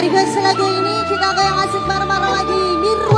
request lagu ini kita ke yang asik bareng-bareng lagi. Nirwana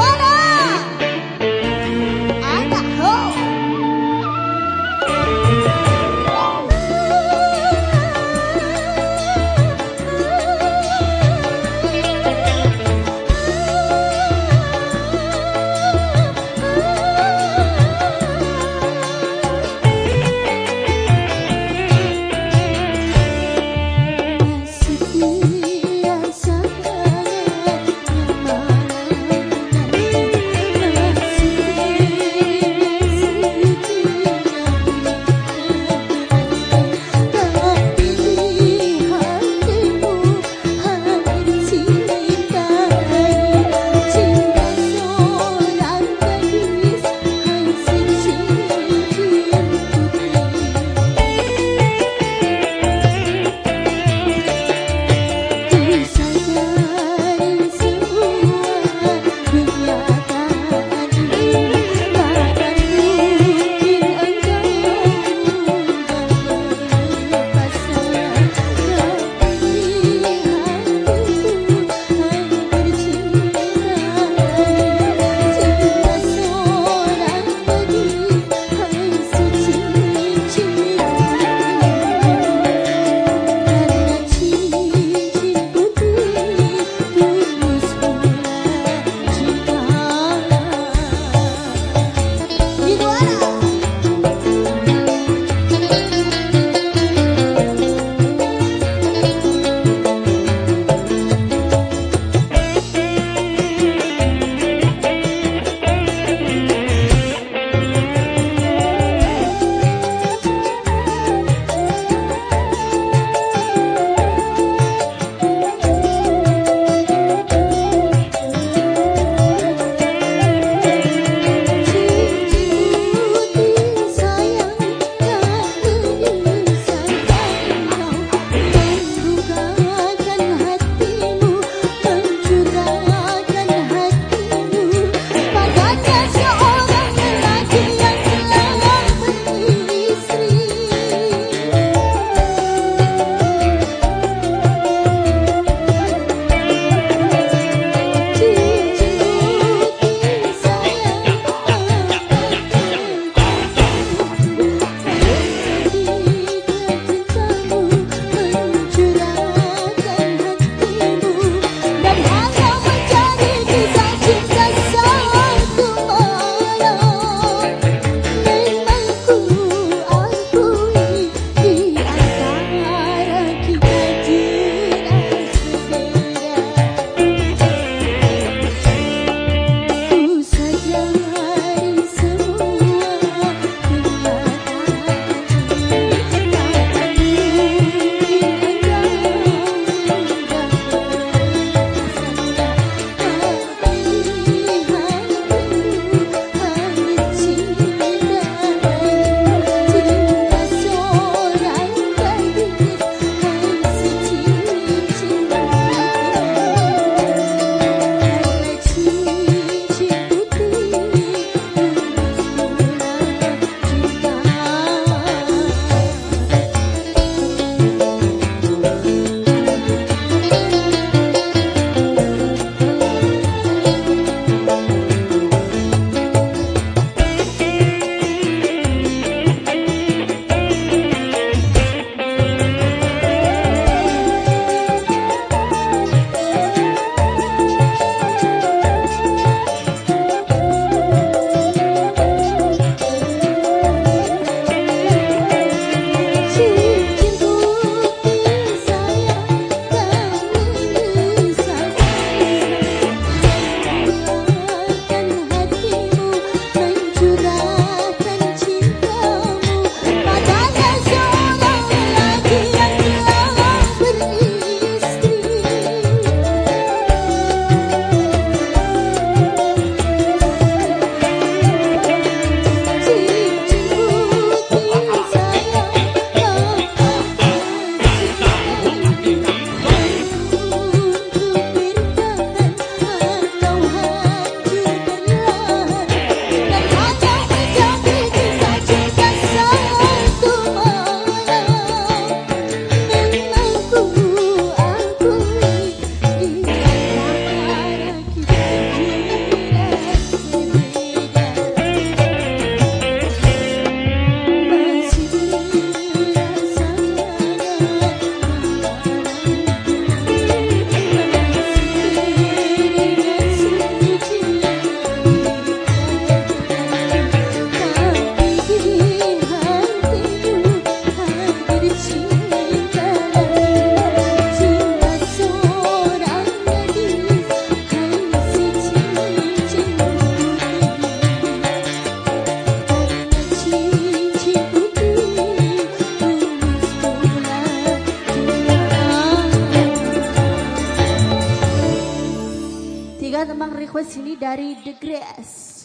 sini dari The Grass.